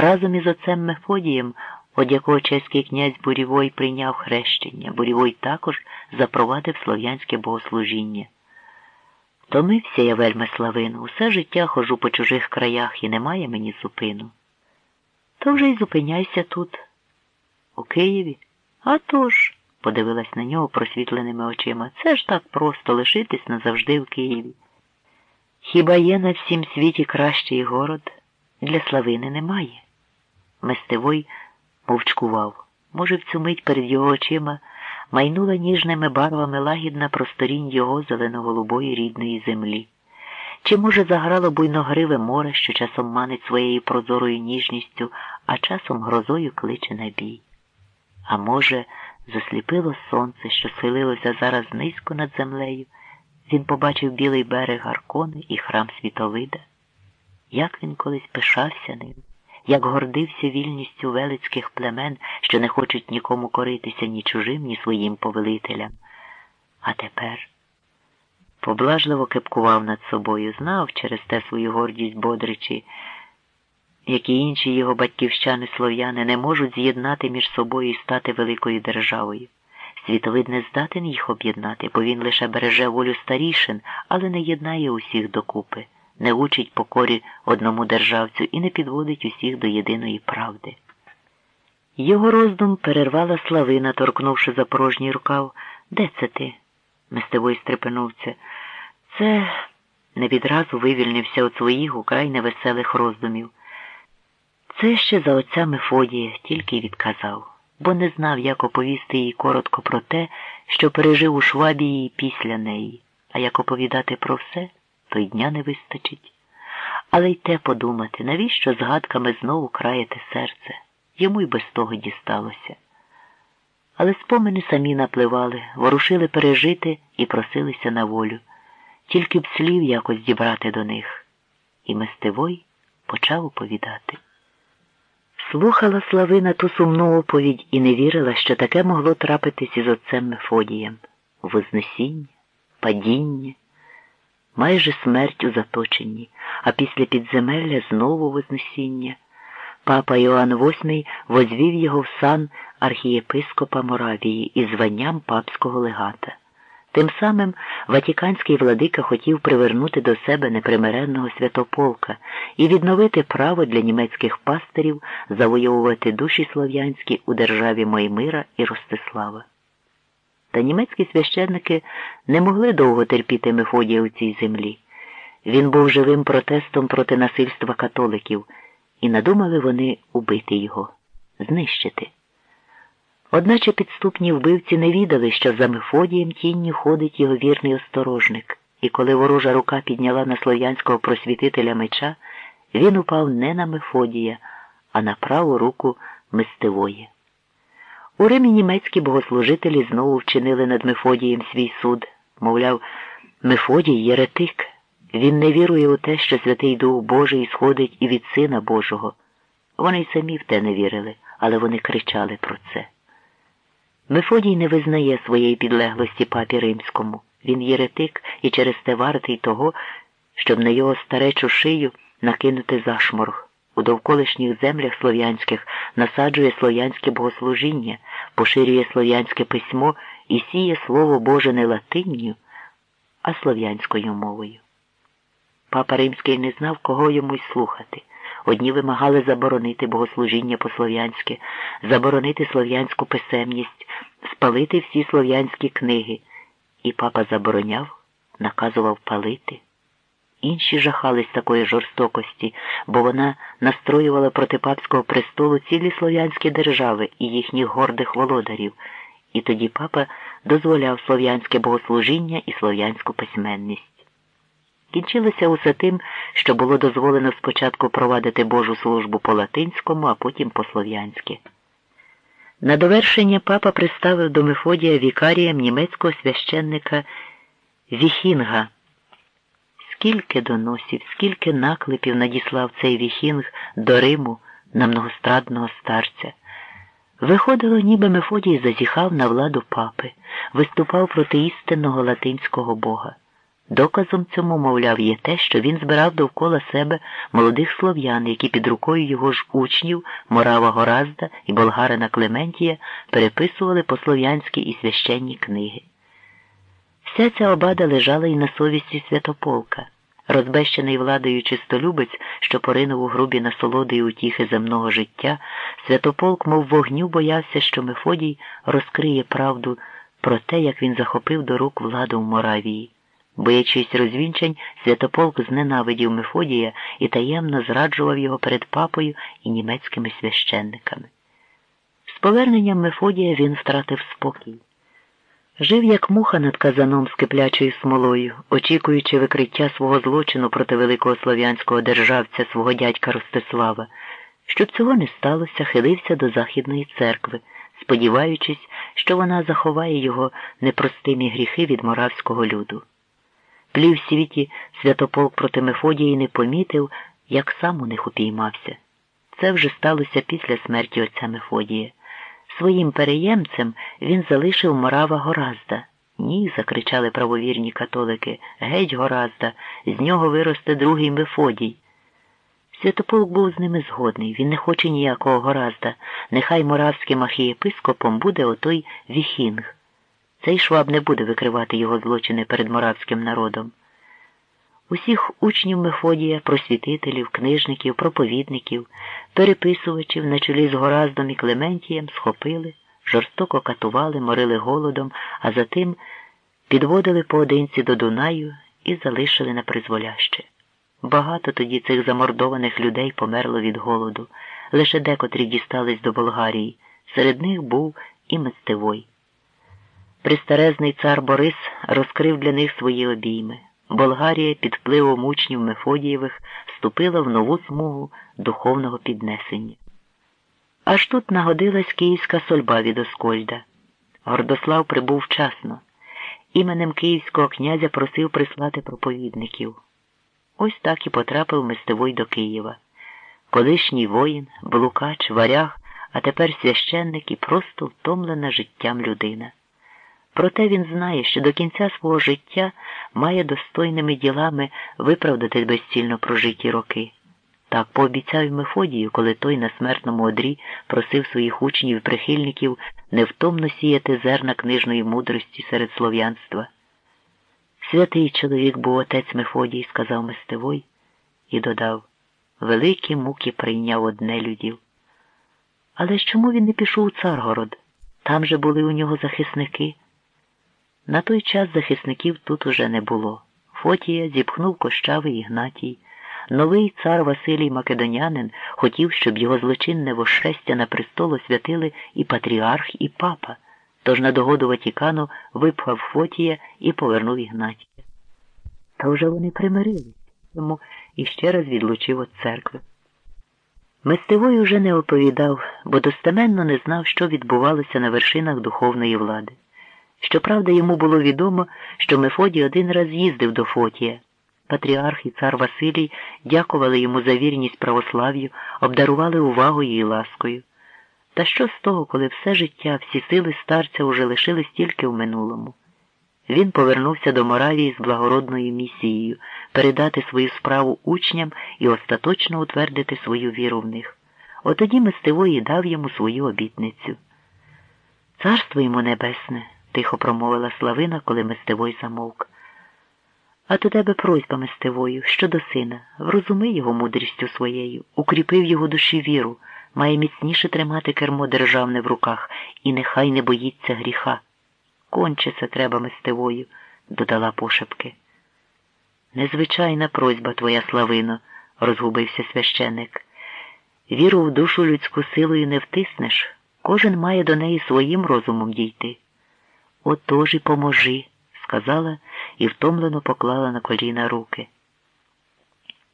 разом із отцем Мефодієм, од якого чеський князь Бурівой прийняв хрещення, Бурівой також запровадив слов'янське богослужіння. Втомився я вельми славину, усе життя хожу по чужих краях і немає мені зупину. То вже й зупиняйся тут, у Києві. А тож, подивилась на нього просвітленими очима, це ж так просто лишитись назавжди в Києві. Хіба є на всім світі кращий город? Для славини немає. Мистевой мовчкував. Може, в цю мить перед його очима майнула ніжними барвами лагідна просторінь його зелено-голубої рідної землі. Чи, може, заграло буйногриве море, що часом манить своєю прозорою ніжністю, а часом грозою кличе на бій? А може, засліпило сонце, що схилилося зараз низько над землею, він побачив білий берег Аркони і храм Світовида. Як він колись пишався ним, як гордився вільністю велицьких племен, що не хочуть нікому коритися ні чужим, ні своїм повелителям. А тепер поблажливо кепкував над собою, знав через те свою гордість Бодричі, які інші його батьківщани слов'яни не можуть з'єднати між собою і стати великою державою. Світовид не здатен їх об'єднати, бо він лише береже волю старішин, але не єднає усіх докупи, не учить покорі одному державцю і не підводить усіх до єдиної правди. Його роздум перервала славина, торкнувши за порожній рукав. Де це ти? Мистевой стрепенувся. Це не відразу вивільнився від своїх украй невеселих роздумів. Це ще за отця Мефодія тільки й відказав, бо не знав, як оповісти їй коротко про те, що пережив у Швабії після неї, а як оповідати про все, то й дня не вистачить. Але й те подумати, навіщо згадками знову краяти серце, йому й без того дісталося. Але спомини самі напливали, ворушили пережити і просилися на волю, тільки б слів якось дібрати до них. І Мистевой почав оповідати. Слухала Славина ту сумну оповідь і не вірила, що таке могло трапитись із отцем Мефодієм. Вознесіння, падіння, майже смерть у заточенні, а після підземелля знову Вознесіння. Папа Іоанн VIII возвів його в сан архієпископа Моравії із званням папського легата. Тим самим Ватіканський владика хотів привернути до себе непримиренного святополка і відновити право для німецьких пастирів завоювати душі слов'янські у державі Моймира і Ростислава. Та німецькі священники не могли довго терпіти Мефодія у цій землі. Він був живим протестом проти насильства католиків, і надумали вони убити його, знищити. Одначе підступні вбивці не відали, що за Мефодієм тінню ходить його вірний осторожник, і коли ворожа рука підняла на слов'янського просвітителя меча, він упав не на Мефодія, а на праву руку Мистевої. У Римі німецькі богослужителі знову вчинили над Мефодієм свій суд, мовляв, Мефодій єретик. Він не вірує у те, що Святий Дух Божий сходить і від Сина Божого. Вони й самі в те не вірили, але вони кричали про це. Мефодій не визнає своєї підлеглості папі римському. Він єретик і через те вартий того, щоб на його старечу шию накинути зашморг. У довколишніх землях слов'янських насаджує слов'янське богослужіння, поширює слов'янське письмо і сіє Слово Боже не латинню, а слов'янською мовою. Папа Римський не знав, кого йому й слухати. Одні вимагали заборонити богослужіння по-слов'янськи, заборонити слов'янську писемність, спалити всі слов'янські книги. І папа забороняв, наказував палити. Інші жахались такої жорстокості, бо вона настроювала проти папського престолу цілі слов'янські держави і їхніх гордих володарів, і тоді папа дозволяв слов'янське богослужіння і слов'янську письменність. Кінчилося усе тим, що було дозволено спочатку провадити Божу службу по латинському, а потім по слов'янськи. На довершення папа приставив до Мефодія вікарієм німецького священника Віхінга. Скільки доносів, скільки наклепів надіслав цей Віхінг до Риму на многострадного старця. Виходило, ніби Мефодій зазіхав на владу папи, виступав проти істинного латинського бога. Доказом цьому, мовляв, є те, що він збирав довкола себе молодих слов'ян, які під рукою його ж учнів, Морава Горазда і болгарина Клементія переписували по слов'янськи і священні книги. Вся ця обада лежала і на совісті святополка. Розбещений владою чистолюбець, що поринув у грубі насолоди і утіхи земного життя, святополк, мов вогню, боявся, що Мефодій розкриє правду про те, як він захопив до рук владу в Моравії. Боячись розвінчань, святополк зненавидів Мефодія і таємно зраджував його перед папою і німецькими священниками. З поверненням Мефодія він втратив спокій. Жив, як муха над казаном з киплячою смолою, очікуючи викриття свого злочину проти великого слов'янського державця, свого дядька Ростислава. Щоб цього не сталося, хилився до Західної церкви, сподіваючись, що вона заховає його непростимі гріхи від моравського люду. Плів світі святополк проти Мефодії не помітив, як сам у них упіймався. Це вже сталося після смерті отця Мефодія. Своїм переємцем він залишив морава Горазда. Ні, закричали правовірні католики, геть Горазда, з нього виросте другий Мефодій. Святополк був з ними згодний, він не хоче ніякого Горазда. Нехай моравським архієпископом буде отой Віхінг. Цей шваб не буде викривати його злочини перед моравським народом. Усіх учнів Мефодія, просвітителів, книжників, проповідників, переписувачів на чолі з Гораздом і Клементієм схопили, жорстоко катували, морили голодом, а затим підводили поодинці до Дунаю і залишили на призволяще. Багато тоді цих замордованих людей померло від голоду, лише декотрі дістались до Болгарії. Серед них був і Мистевой. Пристарезний цар Борис розкрив для них свої обійми. Болгарія під впливом учнів Мефодієвих вступила в нову смугу духовного піднесення. Аж тут нагодилась київська сольба від Оскольда. Гордослав прибув вчасно. Іменем київського князя просив прислати проповідників. Ось так і потрапив Мистевой до Києва. Колишній воїн, блукач, варяг, а тепер священник і просто втомлена життям людина. Проте він знає, що до кінця свого життя має достойними ділами виправдати безцільно прожиті роки. Так пообіцяв Мефодію, коли той на смертному одрі просив своїх учнів і прихильників невтомно сіяти зерна книжної мудрості серед слов'янства. Святий чоловік був отець Мефодій, сказав Мистевой, і додав великі муки прийняв одне людів. Але чому він не пішов у Царгород? Там же були у нього захисники. На той час захисників тут уже не було. Фотія зіпхнув кощавий Ігнатій. Новий цар Василій Македонянин хотів, щоб його злочинне вошестя на престол освятили і патріарх, і папа, тож на догоду Ватікану випхав Фотія і повернув Ігнатія. Та вже вони примирились, йому іще раз відлучив від церкви. Мистевой уже не оповідав, бо достеменно не знав, що відбувалося на вершинах духовної влади. Щоправда, йому було відомо, що Мефодій один раз їздив до Фотія. Патріарх і цар Василій дякували йому за вірність православ'ю, обдарували увагою і ласкою. Та що з того, коли все життя, всі сили старця уже лишились тільки в минулому? Він повернувся до Моравії з благородною місією передати свою справу учням і остаточно утвердити свою віру в них. Отоді Мистевої дав йому свою обітницю. Царство йому небесне тихо промовила Славина, коли Мистевой замовк. А до тебе просьба Мистевою щодо сина, врозуми його мудрістю своєю, укріпив його душі віру, має міцніше тримати кермо державне в руках і нехай не боїться гріха. Конче це треба Мистевою, додала пошепки. Незвичайна просьба твоя, Славино, розгубився священик. Віру в душу людську силою не втиснеш, кожен має до неї своїм розумом дійти. Отож і поможи, сказала і втомлено поклала на коліна руки.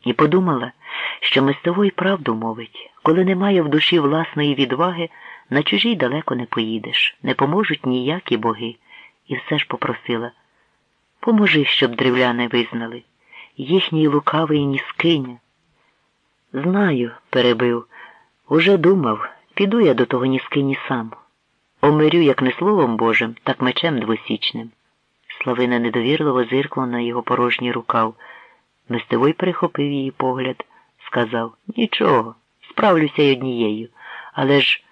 І подумала, що мистовий правду мовить, коли немає в душі власної відваги, на чужій далеко не поїдеш, не поможуть ніякі боги, і все ж попросила. Поможи, щоб древляни визнали, їхній лукавий ніскиня. Знаю, перебив, уже думав, піду я до того ніскині сам. Омирю як не словом Божим, так мечем двосічним. Славина недовірливо зиркнула на його порожній рукав. Мистевой перехопив її погляд, сказав Нічого, справлюся й однією. Але ж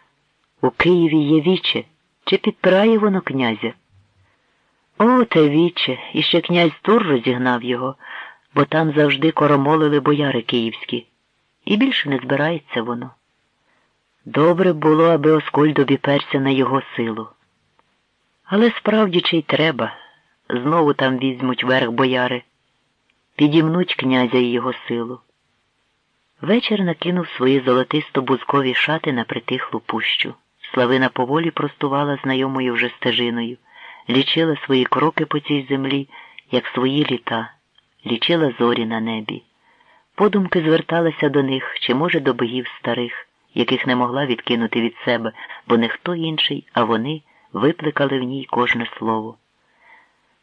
у Києві є віче. Чи підпирає воно князя? О, те віче, і ще князь Тур розігнав його, бо там завжди коромолили бояри київські. І більше не збирається воно. Добре було, аби Оскольд обіперся на його силу. Але справді чи й треба, знову там візьмуть верх бояри, підімнуть князя і його силу. Вечір накинув свої золотисто бузкові шати на притихлу пущу. Славина поволі простувала знайомою вже стежиною, лічила свої кроки по цій землі, як свої літа, лічила зорі на небі. Подумки зверталася до них, чи, може, до богів старих, яких не могла відкинути від себе, бо не хто інший, а вони випликали в ній кожне слово.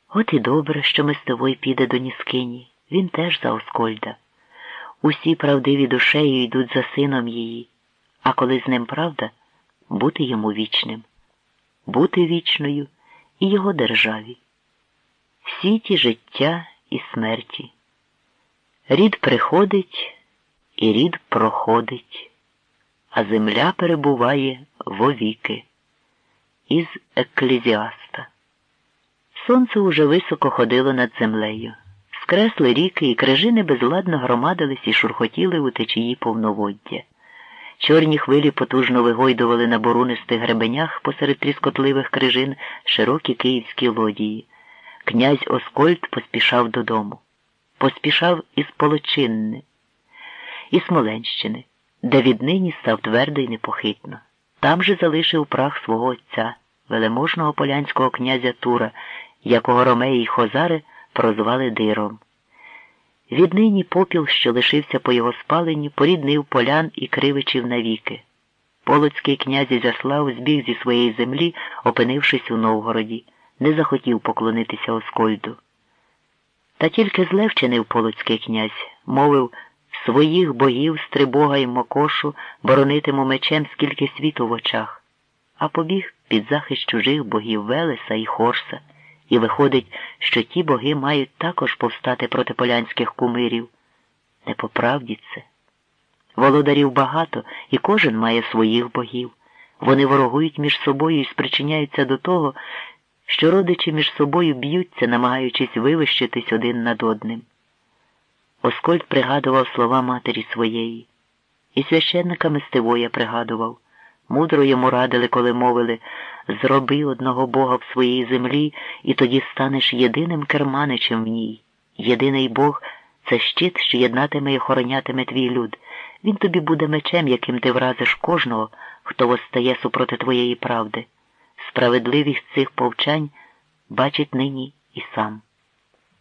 От і добре, що Мистовой піде до Ніскині, він теж за Оскольда. Усі правдиві душею йдуть за сином її, а коли з ним правда, бути йому вічним, бути вічною і його державі. Всі ті життя і смерті. Рід приходить і рід проходить, а земля перебуває вовіки. Із Еклезіаста. Сонце уже високо ходило над землею. Скресли ріки і крижини безладно громадились і шурхотіли у течії повноводдя. Чорні хвилі потужно вигойдували на борунистих гребенях посеред тріскотливих крижин широкі київські лодії. Князь Оскольд поспішав додому. Поспішав із Полочинни, і Смоленщини, де віднині став твердо й непохитно. Там же залишив прах свого отця, велеможного полянського князя Тура, якого ромеї й хозари прозвали диром. Віднині попіл, що лишився по його спаленні, поріднив полян і кривичів навіки. Полоцький князь Ізяслав збіг зі своєї землі, опинившись у Новгороді, не захотів поклонитися Оскольду. Та тільки зле вчинив полоцький князь, мовив своїх богів, стрибога й мокошу боронитиму мечем скільки світу в очах, а побіг під захист чужих богів Велеса і Хорса. І виходить, що ті боги мають також повстати проти полянських кумирів. Не по правді це. Володарів багато, і кожен має своїх богів. Вони ворогують між собою і спричиняються до того, що родичі між собою б'ються, намагаючись вивищитись один над одним. Оскольд пригадував слова матері своєї, і священника Мистивоя пригадував. Мудро йому радили, коли мовили зроби одного Бога в своїй землі, і тоді станеш єдиним керманичем в ній. Єдиний Бог це щит, що єднатиме і охоронятиме твій люд. Він тобі буде мечем, яким ти вразиш кожного, хто восстає супроти твоєї правди. Справедливість цих повчань бачить нині і сам.